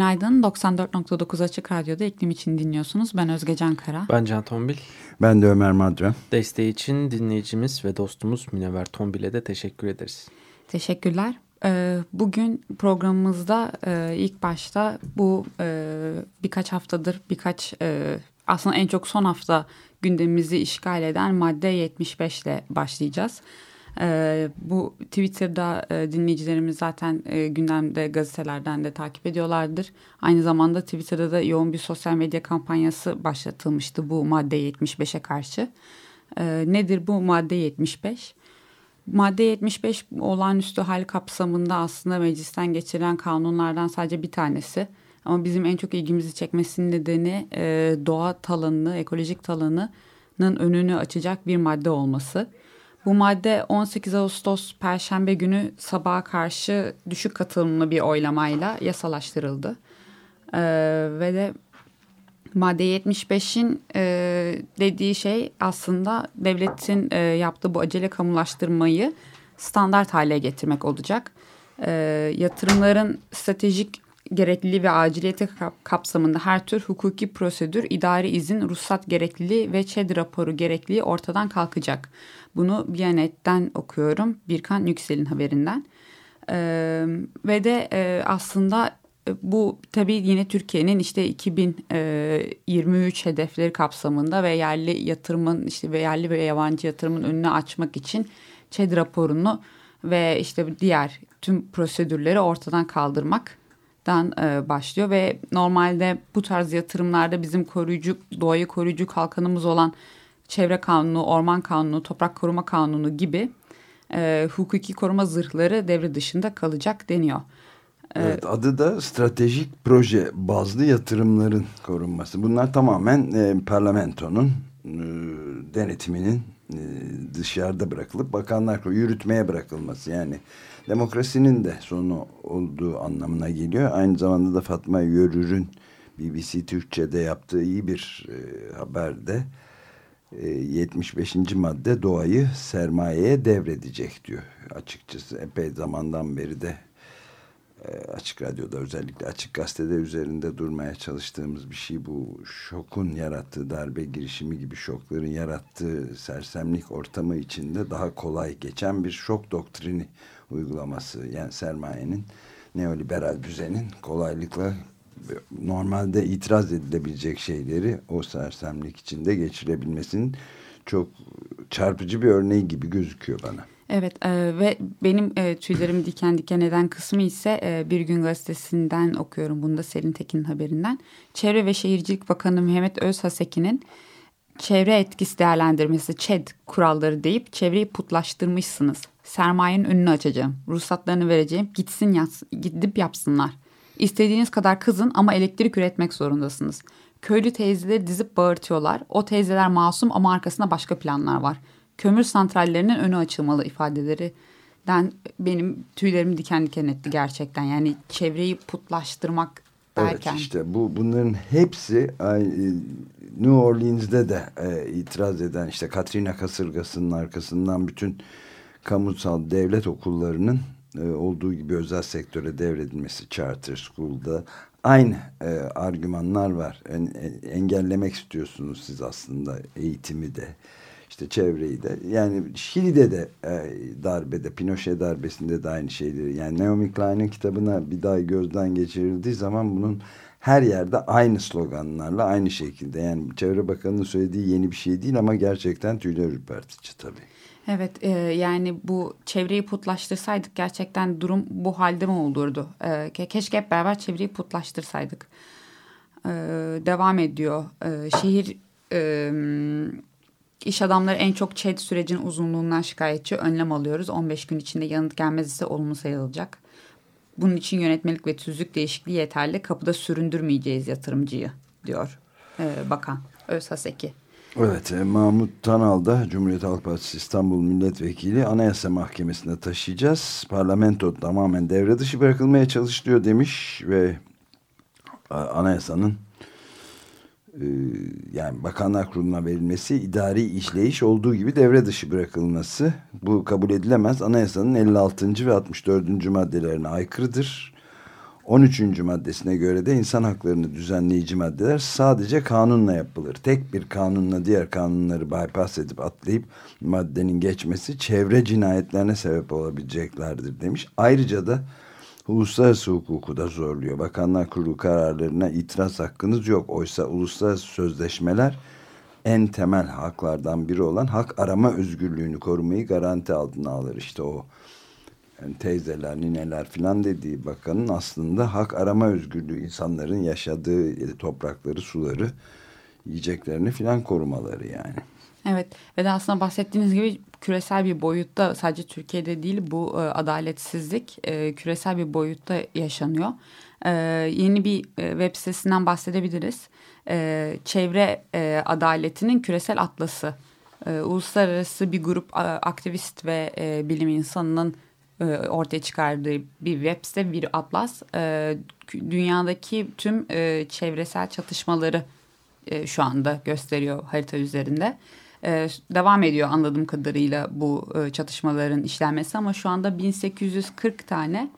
Günaydın. 94.9 Açık Radyo'da iklim için dinliyorsunuz. Ben Özge Can Kara. Ben Can Tombil. Ben de Ömer Madra. Desteği için dinleyicimiz ve dostumuz Münevver Tombil'e de teşekkür ederiz. Teşekkürler. Ee, bugün programımızda e, ilk başta bu e, birkaç haftadır birkaç e, aslında en çok son hafta gündemimizi işgal eden madde 75 ile başlayacağız. Ee, bu Twitter'da e, dinleyicilerimiz zaten e, gündemde gazetelerden de takip ediyorlardır. Aynı zamanda Twitter'da da yoğun bir sosyal medya kampanyası başlatılmıştı bu madde 75'e karşı. Ee, nedir bu madde 75? Madde 75 olağanüstü hal kapsamında aslında meclisten geçirilen kanunlardan sadece bir tanesi. Ama bizim en çok ilgimizi çekmesinin nedeni e, doğa talanını, ekolojik talanının önünü açacak bir madde olması. Bu madde 18 Ağustos Perşembe günü sabaha karşı düşük katılımlı bir oylamayla yasalaştırıldı. Ee, ve de madde 75'in e, dediği şey aslında devletin e, yaptığı bu acele kamulaştırmayı standart hale getirmek olacak. E, yatırımların stratejik gerekliliği ve aciliyeti kapsamında her tür hukuki prosedür, idari izin, ruhsat gerekliliği ve ÇED raporu gerekliliği ortadan kalkacak. Bunu Biyanet'ten okuyorum. Birkan Yüksel'in haberinden. Ee, ve de e, aslında bu tabii yine Türkiye'nin işte 2023 e, hedefleri kapsamında ve yerli yatırımın işte ve yerli ve yabancı yatırımın önünü açmak için ÇED raporunu ve işte diğer tüm prosedürleri ortadan kaldırmaktan başlıyor ve normalde bu tarz yatırımlarda bizim koruyucu doğayı koruyucu kalkanımız olan çevre kanunu, orman kanunu, toprak koruma kanunu gibi e, hukuki koruma zırhları devre dışında kalacak deniyor. E, evet, adı da stratejik proje bazlı yatırımların korunması. Bunlar tamamen e, parlamentonun e, denetiminin e, dışarıda bırakılıp bakanlar yürütmeye bırakılması. Yani demokrasinin de sonu olduğu anlamına geliyor. Aynı zamanda da Fatma Yörür'ün BBC Türkçe'de yaptığı iyi bir e, haberde 75. E, madde doğayı sermayeye devredecek diyor. Açıkçası epey zamandan beri de e, Açık Radyo'da özellikle Açık Gazete'de üzerinde durmaya çalıştığımız bir şey bu. Şokun yarattığı darbe girişimi gibi şokların yarattığı sersemlik ortamı içinde daha kolay geçen bir şok doktrini uygulaması. Yani sermayenin neoliberal düzenin kolaylıkla normalde itiraz edilebilecek şeyleri o sersemlik içinde geçirebilmesinin çok çarpıcı bir örneği gibi gözüküyor bana. Evet e, ve benim e, tüylerimi diken diken eden kısmı ise e, Bir Gün Gazetesi'nden okuyorum bunu da Selin Tekin'in haberinden. Çevre ve Şehircilik Bakanı Mehmet Özhaseki'nin çevre etkisi değerlendirmesi ÇED kuralları deyip çevreyi putlaştırmışsınız. Sermayenin önünü açacağım. Ruhsatlarını vereceğim. Gitsin yaz, gidip yapsınlar. İstediğiniz kadar kızın ama elektrik üretmek zorundasınız. Köylü teyzeleri dizip bağırtıyorlar. O teyzeler masum ama arkasında başka planlar var. Kömür santrallerinin önü açılmalı ifadelerinden benim tüylerimi diken diken etti gerçekten. Yani çevreyi putlaştırmak derken. Evet işte bu bunların hepsi New Orleans'de de e, itiraz eden işte Katrina kasırgasının arkasından bütün kamusal devlet okullarının e, olduğu gibi özel sektöre devredilmesi Charter School'da aynı e, argümanlar var. En, en, engellemek istiyorsunuz siz aslında eğitimi de işte çevreyi de yani Şili'de de e, darbede Pinochet darbesinde de aynı şeyleri yani Naomi Klein'in kitabına bir daha gözden geçirildiği zaman bunun her yerde aynı sloganlarla aynı şekilde yani Çevre Bakanı'nın söylediği yeni bir şey değil ama gerçekten tüyler ürpertici tabii. Evet e, yani bu çevreyi putlaştırsaydık gerçekten durum bu halde mi olurdu? E, keşke hep beraber çevreyi putlaştırsaydık. E, devam ediyor. E, şehir e, iş adamları en çok ÇED sürecinin uzunluğundan şikayetçi önlem alıyoruz. 15 gün içinde yanıt gelmez ise olumlu sayılacak. bunun için yönetmelik ve tüzük değişikliği yeterli. Kapıda süründürmeyeceğiz yatırımcıyı diyor e, bakan Özhaseki. Evet, e, Mahmut Tanal da Cumhuriyet Halk Partisi İstanbul Milletvekili Anayasa Mahkemesi'ne taşıyacağız. Parlamento tamamen devre dışı bırakılmaya çalışılıyor demiş ve anayasanın e, yani Bakanlar Kurulu'na verilmesi idari işleyiş olduğu gibi devre dışı bırakılması bu kabul edilemez. Anayasanın 56. ve 64. maddelerine aykırıdır. 13. maddesine göre de insan haklarını düzenleyici maddeler sadece kanunla yapılır. Tek bir kanunla diğer kanunları bypass edip atlayıp maddenin geçmesi çevre cinayetlerine sebep olabileceklerdir demiş. Ayrıca da uluslararası hukuku da zorluyor. Bakanlar Kurulu kararlarına itiraz hakkınız yok. Oysa uluslararası sözleşmeler en temel haklardan biri olan hak arama özgürlüğünü korumayı garanti altına alır. İşte o yani teyzeler, nineler filan dediği bakanın aslında hak arama özgürlüğü insanların yaşadığı toprakları, suları, yiyeceklerini filan korumaları yani. Evet ve de aslında bahsettiğiniz gibi küresel bir boyutta sadece Türkiye'de değil bu e, adaletsizlik e, küresel bir boyutta yaşanıyor. E, yeni bir e, web sitesinden bahsedebiliriz. E, çevre e, adaletinin küresel atlası. E, uluslararası bir grup aktivist ve e, bilim insanının e, ortaya çıkardığı bir web site, bir atlas. E, dünyadaki tüm e, çevresel çatışmaları e, şu anda gösteriyor harita üzerinde e, devam ediyor anladığım kadarıyla bu e, çatışmaların işlenmesi ama şu anda 1840 tane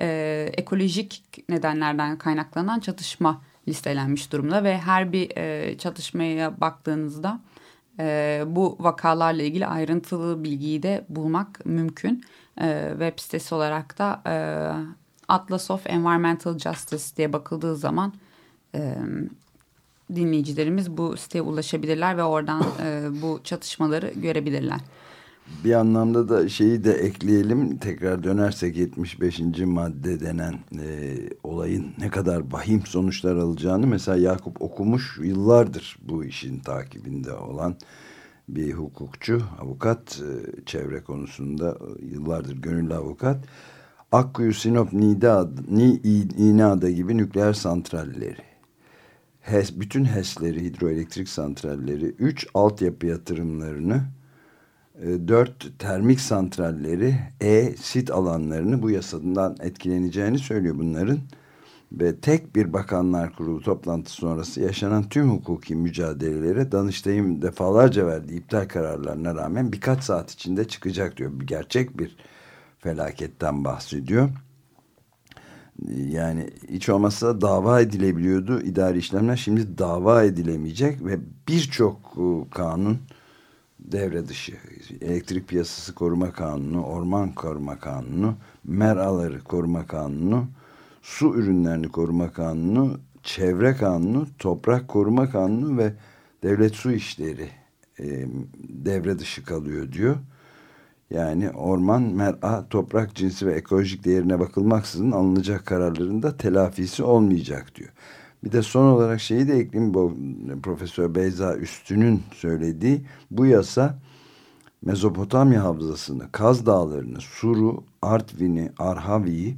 e, ekolojik nedenlerden kaynaklanan çatışma listelenmiş durumda ve her bir e, çatışmaya baktığınızda e, bu vakalarla ilgili ayrıntılı bilgiyi de bulmak mümkün. E, web sitesi olarak da e, Atlas of Environmental Justice diye bakıldığı zaman e, dinleyicilerimiz bu siteye ulaşabilirler ve oradan e, bu çatışmaları görebilirler. Bir anlamda da şeyi de ekleyelim tekrar dönersek 75. madde denen e, olayın ne kadar bahim sonuçlar alacağını mesela Yakup okumuş yıllardır bu işin takibinde olan bir hukukçu, avukat e, çevre konusunda yıllardır gönüllü avukat. Akkuyu, Sinop, Nida, Ni, İğneada gibi nükleer santralleri HES, bütün HES'leri, hidroelektrik santralleri, 3 altyapı yatırımlarını, 4 e, termik santralleri, E, sit alanlarını bu yasadan etkileneceğini söylüyor bunların. Ve tek bir bakanlar kurulu toplantısı sonrası yaşanan tüm hukuki mücadelelere Danıştay'ın defalarca verdiği iptal kararlarına rağmen birkaç saat içinde çıkacak diyor. Gerçek bir felaketten bahsediyor yani hiç olmazsa dava edilebiliyordu idari işlemler şimdi dava edilemeyecek ve birçok e, kanun devre dışı elektrik piyasası koruma kanunu orman koruma kanunu meraları koruma kanunu su ürünlerini koruma kanunu çevre kanunu toprak koruma kanunu ve devlet su işleri e, devre dışı kalıyor diyor yani orman, mer'a, toprak cinsi ve ekolojik değerine bakılmaksızın alınacak kararlarında telafisi olmayacak diyor. Bir de son olarak şeyi de ekleyeyim. Bu, Profesör Beyza Üstün'ün söylediği bu yasa Mezopotamya havzasını, Kaz Dağları'nı, Suru, Artvin'i, Arhavi'yi,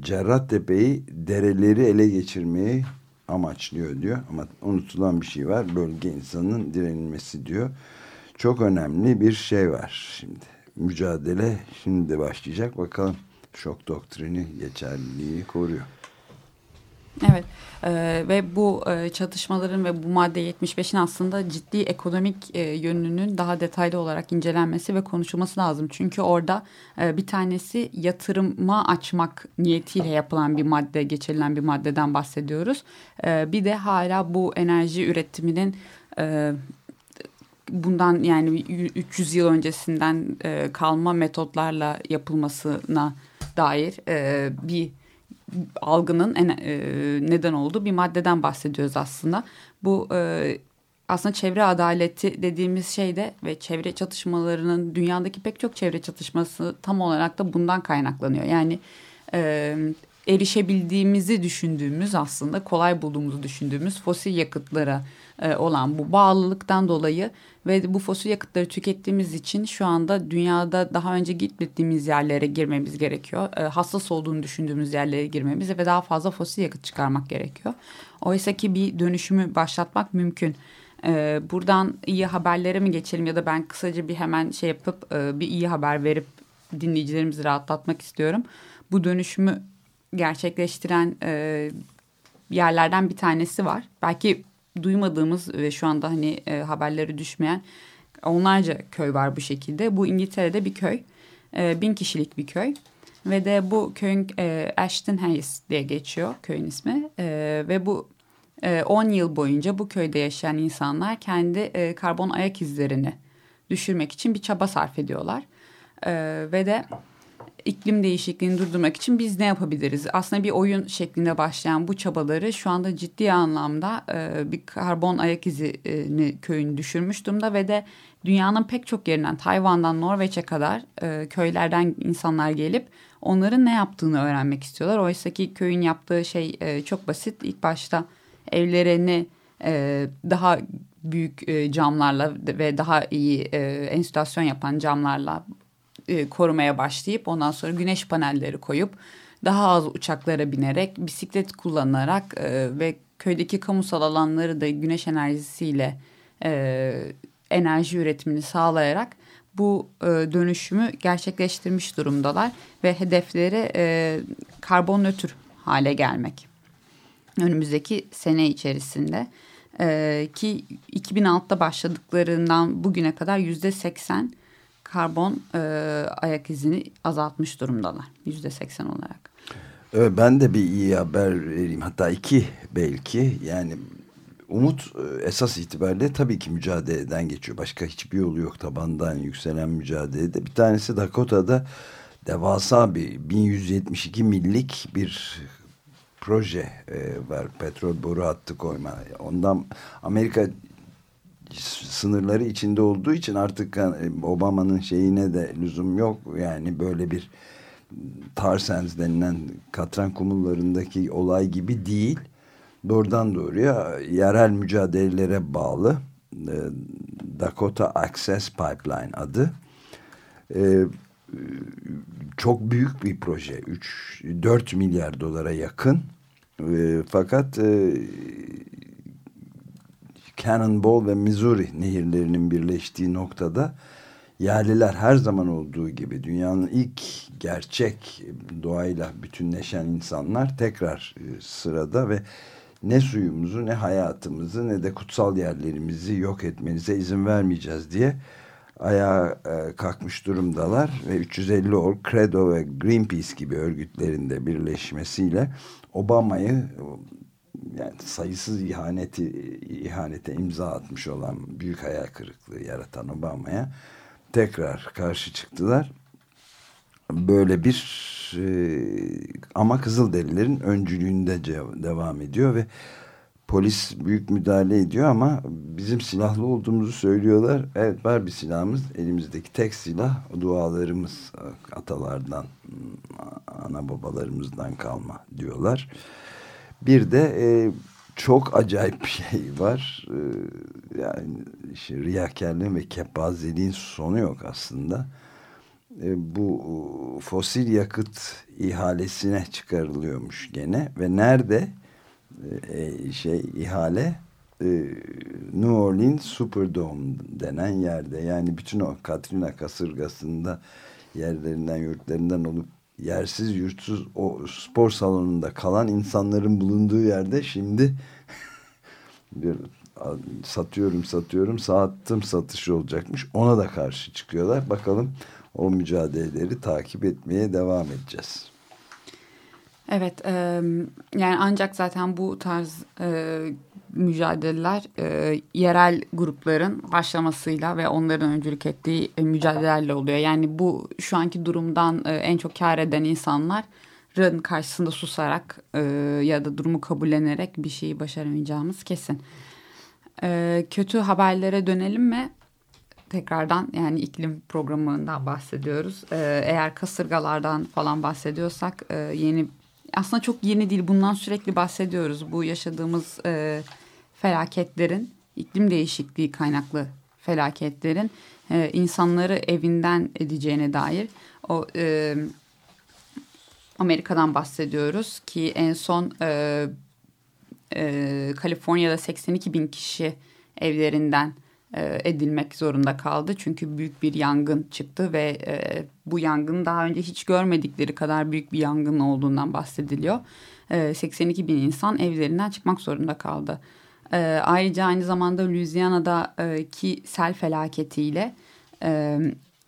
Cerrahtepe'yi, dereleri ele geçirmeyi amaçlıyor diyor. Ama unutulan bir şey var. Bölge insanının direnilmesi diyor. Çok önemli bir şey var şimdi mücadele şimdi başlayacak. Bakalım şok doktrini geçerliliği koruyor. Evet e, ve bu e, çatışmaların ve bu madde 75'in aslında ciddi ekonomik e, yönünün daha detaylı olarak incelenmesi ve konuşulması lazım. Çünkü orada e, bir tanesi yatırıma açmak niyetiyle yapılan bir madde, geçirilen bir maddeden bahsediyoruz. E, bir de hala bu enerji üretiminin... E, bundan yani 300 yıl öncesinden e, kalma metotlarla yapılmasına dair e, bir algının en, e, neden olduğu bir maddeden bahsediyoruz aslında. Bu e, aslında çevre adaleti dediğimiz şey de ve çevre çatışmalarının dünyadaki pek çok çevre çatışması tam olarak da bundan kaynaklanıyor. Yani e, erişebildiğimizi düşündüğümüz aslında kolay bulduğumuzu düşündüğümüz fosil yakıtlara e, olan bu bağlılıktan dolayı ve bu fosil yakıtları tükettiğimiz için şu anda dünyada daha önce gitmediğimiz yerlere girmemiz gerekiyor. E, hassas olduğunu düşündüğümüz yerlere girmemiz ve daha fazla fosil yakıt çıkarmak gerekiyor. Oysa ki bir dönüşümü başlatmak mümkün. E, buradan iyi haberlere mi geçelim ya da ben kısaca bir hemen şey yapıp bir iyi haber verip dinleyicilerimizi rahatlatmak istiyorum. Bu dönüşümü gerçekleştiren e, yerlerden bir tanesi var. Belki duymadığımız ve şu anda hani e, haberleri düşmeyen onlarca köy var bu şekilde. Bu İngiltere'de bir köy. E, bin kişilik bir köy. Ve de bu köyün e, Ashton Hayes diye geçiyor köyün ismi. E, ve bu 10 e, yıl boyunca bu köyde yaşayan insanlar kendi e, karbon ayak izlerini düşürmek için bir çaba sarf ediyorlar. E, ve de iklim değişikliğini durdurmak için biz ne yapabiliriz? Aslında bir oyun şeklinde başlayan bu çabaları şu anda ciddi anlamda e, bir karbon ayak izini köyün düşürmüş durumda ve de dünyanın pek çok yerinden Tayvan'dan Norveç'e kadar e, köylerden insanlar gelip onların ne yaptığını öğrenmek istiyorlar. Oysa ki köyün yaptığı şey e, çok basit. İlk başta evlerini e, daha büyük e, camlarla ve daha iyi e, enstitüasyon yapan camlarla e, korumaya başlayıp ondan sonra güneş panelleri koyup daha az uçaklara binerek bisiklet kullanarak e, ve köydeki kamusal alanları da güneş enerjisiyle e, enerji üretimini sağlayarak bu dönüşümü gerçekleştirmiş durumdalar ve hedefleri karbon nötr hale gelmek. Önümüzdeki sene içerisinde ki 2006'da başladıklarından bugüne kadar yüzde seksen karbon e, ayak izini azaltmış durumdalar yüzde seksen olarak. Evet, ben de bir iyi haber vereyim hatta iki belki yani umut e, esas itibariyle tabii ki mücadeleden geçiyor. Başka hiçbir yolu yok tabandan yükselen mücadelede. Bir tanesi Dakota'da devasa bir 1172 millik bir proje e, var. Petrol boru hattı koyma. Ondan Amerika sınırları içinde olduğu için artık Obama'nın şeyine de lüzum yok. Yani böyle bir Tarsens denilen katran kumullarındaki olay gibi değil. Doğrudan doğruya yerel mücadelelere bağlı e, Dakota Access Pipeline adı. E, çok büyük bir proje. 3 4 milyar dolara yakın. E, fakat Cannonball ve Missouri nehirlerinin birleştiği noktada yerliler her zaman olduğu gibi dünyanın ilk gerçek doğayla bütünleşen insanlar tekrar e, sırada ve ne suyumuzu ne hayatımızı ne de kutsal yerlerimizi yok etmenize izin vermeyeceğiz diye ayağa e, kalkmış durumdalar ve 350 or Credo ve Greenpeace gibi örgütlerinde birleşmesiyle Obama'yı yani sayısız ihaneti ihanete imza atmış olan büyük hayal kırıklığı yaratan Obama'ya tekrar karşı çıktılar. Böyle bir e, ama Kızılderililerin öncülüğünde devam ediyor ve polis büyük müdahale ediyor ama bizim silahlı olduğumuzu söylüyorlar. Evet var bir silahımız. Elimizdeki tek silah dualarımız atalardan, ana babalarımızdan kalma diyorlar. Bir de e, çok acayip bir şey var. E, yani işte riyakarlığın ve kepazeliğin sonu yok aslında. E, bu fosil yakıt ihalesine çıkarılıyormuş gene ve nerede e, şey ihale e, New Orleans Superdome denen yerde yani bütün o Katrina kasırgasında yerlerinden yurtlarından olup yersiz yurtsuz o spor salonunda kalan insanların bulunduğu yerde şimdi bir satıyorum satıyorum sattım satışı olacakmış ona da karşı çıkıyorlar bakalım o mücadeleleri takip etmeye devam edeceğiz. Evet, e, yani ancak zaten bu tarz e, mücadeleler e, yerel grupların başlamasıyla ve onların öncülük ettiği e, mücadelelerle oluyor. Yani bu şu anki durumdan e, en çok kar eden insanların karşısında susarak e, ya da durumu kabullenerek bir şeyi başaramayacağımız kesin. E, kötü haberlere dönelim mi? Tekrardan yani iklim programından bahsediyoruz. E, eğer kasırgalardan falan bahsediyorsak e, yeni aslında çok yeni değil. Bundan sürekli bahsediyoruz. Bu yaşadığımız e, felaketlerin, iklim değişikliği kaynaklı felaketlerin e, insanları evinden edeceğine dair o e, Amerika'dan bahsediyoruz ki en son e, e, Kaliforniya'da 82 bin kişi evlerinden edilmek zorunda kaldı. Çünkü büyük bir yangın çıktı ve e, bu yangın daha önce hiç görmedikleri kadar büyük bir yangın olduğundan bahsediliyor. E, 82 bin insan evlerinden çıkmak zorunda kaldı. E, ayrıca aynı zamanda Louisiana'daki sel felaketiyle e,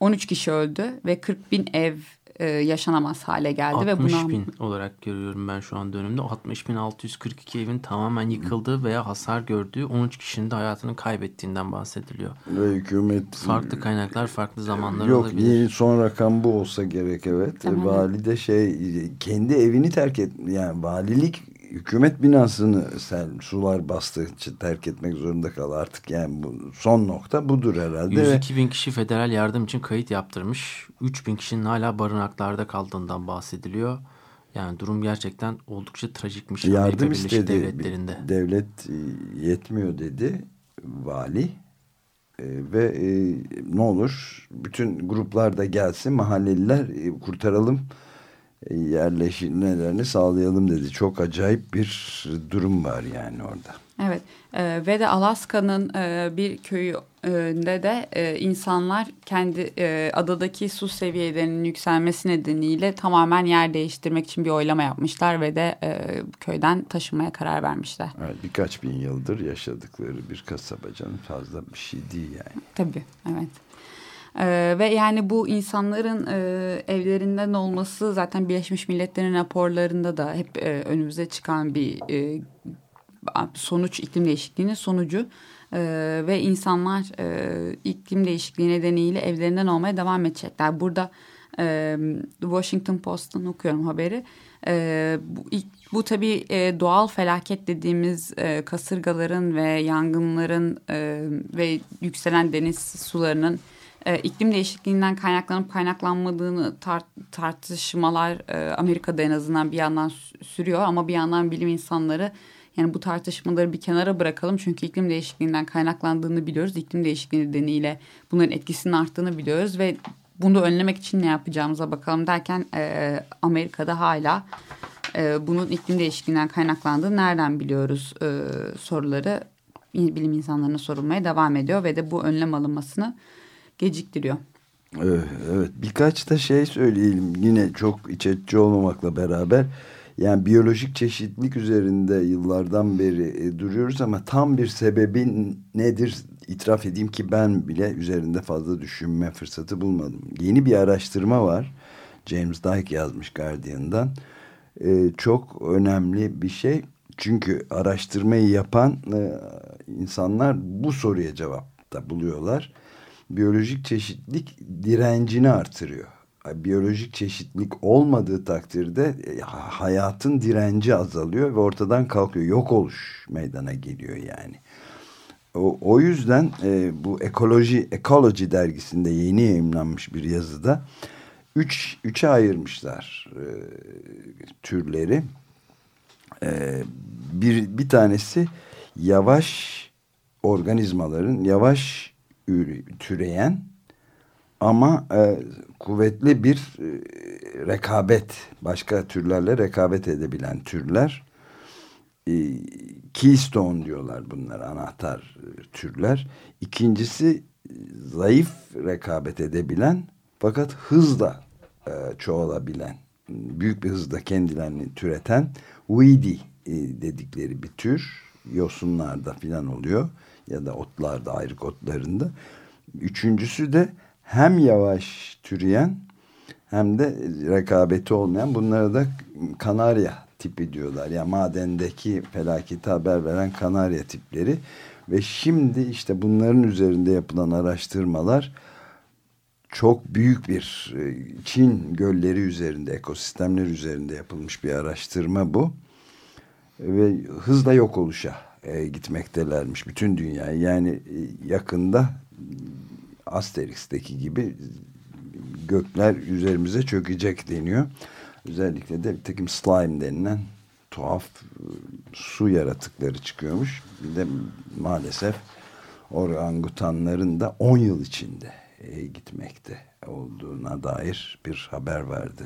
13 kişi öldü ve 40 bin ev e, yaşanamaz hale geldi. 60 ve buna... bin olarak görüyorum ben şu an dönümde. 60 bin 642 evin tamamen yıkıldığı veya hasar gördüğü 13 kişinin de hayatını kaybettiğinden bahsediliyor. Ve hükümet... Farklı kaynaklar farklı zamanlar Yok, olabilir. Yok son rakam bu olsa gerek evet. Tamam. Vali de şey kendi evini terk et yani valilik hükümet binasını sel, sular bastı terk etmek zorunda kaldı artık yani bu son nokta budur herhalde. 102 bin kişi federal yardım için kayıt yaptırmış. 3 bin kişinin hala barınaklarda kaldığından bahsediliyor. Yani durum gerçekten oldukça trajikmiş. Yardım istedi. Devletleri'nde. Devlet e, yetmiyor dedi vali. E, ve e, ne olur bütün gruplar da gelsin mahalleliler e, kurtaralım yerleşimlerini sağlayalım dedi. Çok acayip bir durum var yani orada. Evet e, ve de Alaska'nın e, bir köyünde de e, insanlar kendi e, adadaki su seviyelerinin yükselmesi nedeniyle tamamen yer değiştirmek için bir oylama yapmışlar ve de e, köyden taşınmaya karar vermişler. Evet, birkaç bin yıldır yaşadıkları bir kasaba canım fazla bir şey değil yani. Tabii evet. Ee, ve yani bu insanların e, evlerinden olması zaten Birleşmiş Milletler'in raporlarında da hep e, önümüze çıkan bir e, sonuç iklim değişikliğinin sonucu e, ve insanlar e, iklim değişikliği nedeniyle evlerinden olmaya devam edecekler. Burada e, Washington Post'tan okuyorum haberi. E, bu, bu tabii e, doğal felaket dediğimiz e, kasırgaların ve yangınların e, ve yükselen deniz sularının e, iklim değişikliğinden kaynaklanıp kaynaklanmadığını tar tartışmalar e, Amerika'da en azından bir yandan sürüyor. Ama bir yandan bilim insanları yani bu tartışmaları bir kenara bırakalım. Çünkü iklim değişikliğinden kaynaklandığını biliyoruz. İklim değişikliği nedeniyle bunların etkisinin arttığını biliyoruz. Ve bunu önlemek için ne yapacağımıza bakalım derken e, Amerika'da hala e, bunun iklim değişikliğinden kaynaklandığını nereden biliyoruz e, soruları bilim insanlarına sorulmaya devam ediyor. Ve de bu önlem alınmasını geciktiriyor. Evet, evet. Birkaç da şey söyleyelim. Yine çok iç açıcı olmamakla beraber yani biyolojik çeşitlilik üzerinde yıllardan beri e, duruyoruz ama tam bir sebebi nedir? İtiraf edeyim ki ben bile üzerinde fazla düşünme fırsatı bulmadım. Yeni bir araştırma var. James Dyke yazmış Guardian'dan. E, çok önemli bir şey. Çünkü araştırmayı yapan insanlar bu soruya cevap da buluyorlar biyolojik çeşitlilik direncini artırıyor. Biyolojik çeşitlilik olmadığı takdirde e, hayatın direnci azalıyor ve ortadan kalkıyor. Yok oluş meydana geliyor yani. O, o yüzden e, bu ekoloji ekoloji dergisinde yeni yayınlanmış bir yazıda üç, üçe ayırmışlar e, türleri. E, bir, bir tanesi yavaş organizmaların yavaş türeyen ama e, kuvvetli bir e, rekabet başka türlerle rekabet edebilen türler. E, keystone diyorlar bunlar anahtar e, türler. İkincisi zayıf rekabet edebilen fakat hızla e, çoğalabilen büyük bir hızda kendilerini türeten weedy e, dedikleri bir tür. Yosunlarda filan oluyor ya da otlarda ayrık otlarında. Üçüncüsü de hem yavaş türeyen hem de rekabeti olmayan bunlara da kanarya tipi diyorlar. Yani madendeki felaketi haber veren kanarya tipleri ve şimdi işte bunların üzerinde yapılan araştırmalar çok büyük bir e, Çin gölleri üzerinde, ekosistemler üzerinde yapılmış bir araştırma bu. Ve hızla yok oluşa e, gitmektelermiş bütün dünyaya. Yani e, yakında Asterix'teki gibi gökler üzerimize çökecek deniyor. Özellikle de bir takım slime denilen tuhaf e, su yaratıkları çıkıyormuş. Bir de maalesef orangutanların da 10 yıl içinde e, gitmekte olduğuna dair bir haber verdi.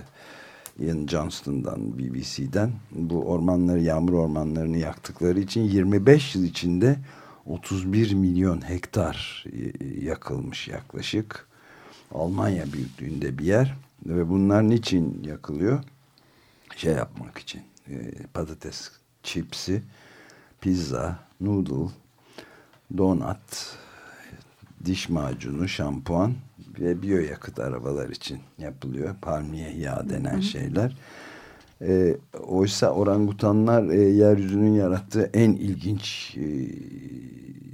Ian Johnston'dan BBC'den bu ormanları yağmur ormanlarını yaktıkları için 25 yıl içinde 31 milyon hektar e, yakılmış yaklaşık. Almanya büyüklüğünde bir yer ve bunlar niçin yakılıyor? Şey yapmak için e, patates çipsi, pizza, noodle, donat, diş macunu, şampuan ve biyoyakıt arabalar için yapılıyor. Palmiye yağı denen hı hı. şeyler. E, oysa orangutanlar e, yeryüzünün yarattığı en ilginç e,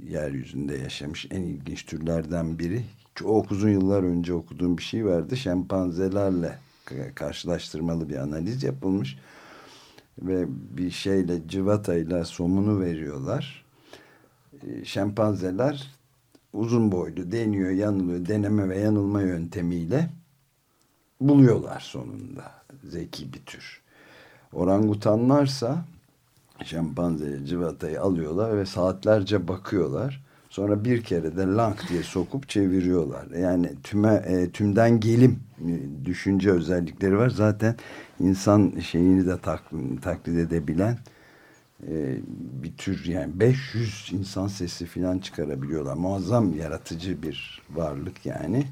yeryüzünde yaşamış en ilginç türlerden biri. Çok uzun yıllar önce okuduğum bir şey vardı. Şempanzelerle karşılaştırmalı bir analiz yapılmış. Ve bir şeyle cıvatayla somunu veriyorlar. E, şempanzeler uzun boylu deniyor, yanılıyor, deneme ve yanılma yöntemiyle buluyorlar sonunda. Zeki bir tür. Orangutanlarsa şempanzeye civatayı alıyorlar ve saatlerce bakıyorlar. Sonra bir kere de lank diye sokup çeviriyorlar. Yani tüme, e, tümden gelim e, düşünce özellikleri var. Zaten insan şeyini de tak, taklit edebilen e, bir tür yani 500 insan sesi falan çıkarabiliyorlar. Muazzam yaratıcı bir varlık yani.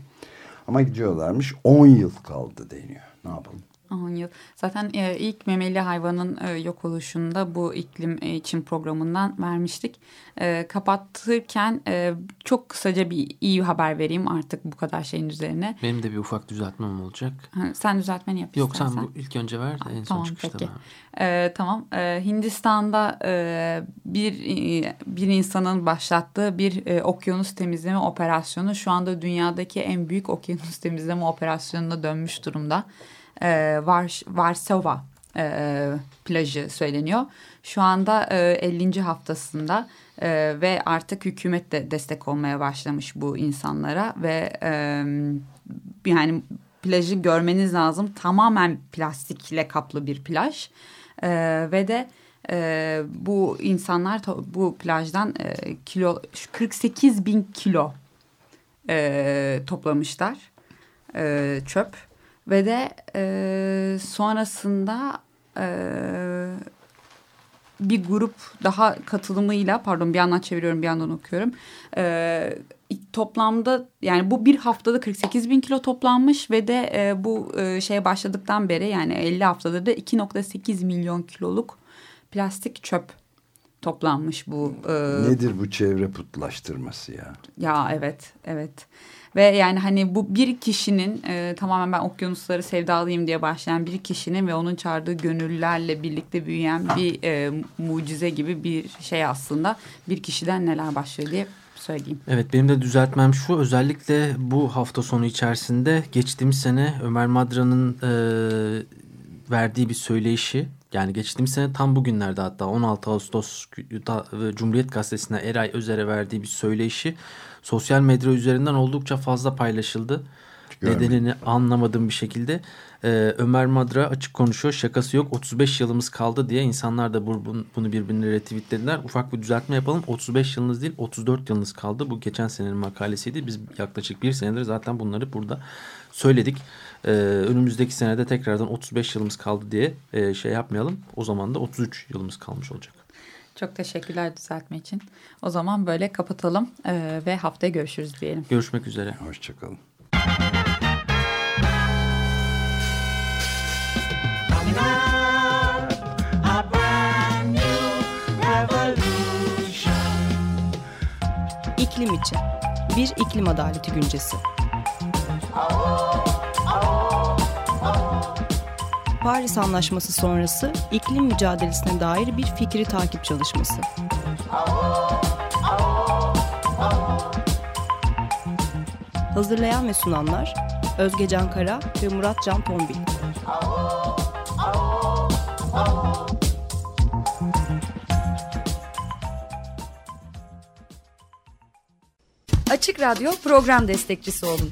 Ama gidiyorlarmış 10 yıl kaldı deniyor. Ne yapalım? 10 yıl. Zaten e, ilk memeli hayvanın e, yok oluşunda bu iklim için programından vermiştik. E, kapatırken e, çok kısaca bir iyi haber vereyim artık bu kadar şeyin üzerine. Benim de bir ufak düzeltmem olacak. Ha, sen düzeltmeni yap Yok istersen. sen bu ilk önce ver en tamam, son çıkışta peki. E, tamam. E, Hindistan'da e, bir e, bir insanın başlattığı bir e, okyanus temizleme operasyonu şu anda dünyadaki en büyük okyanus temizleme operasyonuna dönmüş durumda e, Vars Varsova e, plajı söyleniyor. Şu anda e, 50. haftasında e, ve artık hükümet de destek olmaya başlamış bu insanlara ve e, yani plajı görmeniz lazım. Tamamen plastikle kaplı bir plaj e, ve de e, bu insanlar bu plajdan e, kilo 48 bin kilo e, toplamışlar e, çöp ve de e, sonrasında e, bir grup daha katılımıyla pardon bir yandan çeviriyorum bir yandan okuyorum. E, toplamda yani bu bir haftada 48 bin kilo toplanmış ve de e, bu e, şeye başladıktan beri yani 50 haftada da 2.8 milyon kiloluk plastik çöp toplanmış bu. E, Nedir bu çevre putlaştırması ya? Ya evet evet. Ve yani hani bu bir kişinin e, tamamen ben okyanusları sevdalıyım diye başlayan bir kişinin ve onun çağırdığı gönüllülerle birlikte büyüyen bir e, mucize gibi bir şey aslında. Bir kişiden neler başlıyor diye söyleyeyim. Evet benim de düzeltmem şu özellikle bu hafta sonu içerisinde geçtiğimiz sene Ömer Madra'nın e, verdiği bir söyleyişi yani geçtiğimiz sene tam bugünlerde hatta 16 Ağustos Cumhuriyet Gazetesi'ne Eray Özer'e verdiği bir söyleyişi sosyal medya üzerinden oldukça fazla paylaşıldı. Görmedim. Nedenini anlamadığım bir şekilde. Ee, Ömer Madra açık konuşuyor. Şakası yok. 35 yılımız kaldı diye insanlar da bunu birbirine retweetlediler. Ufak bir düzeltme yapalım. 35 yılınız değil 34 yılınız kaldı. Bu geçen senenin makalesiydi. Biz yaklaşık bir senedir zaten bunları burada söyledik. Ee, önümüzdeki senede tekrardan 35 yılımız kaldı diye e, şey yapmayalım. O zaman da 33 yılımız kalmış olacak. Çok teşekkürler düzeltme için. O zaman böyle kapatalım e, ve haftaya görüşürüz diyelim. Görüşmek üzere. Hoşçakalın. İklim için bir iklim adaleti güncesi. Paris Anlaşması sonrası iklim mücadelesine dair bir fikri takip çalışması. Hazırlayan ve sunanlar Özge Can Kara ve Murat Can Tombil. Açık Radyo program destekçisi olun